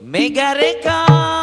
Mega Record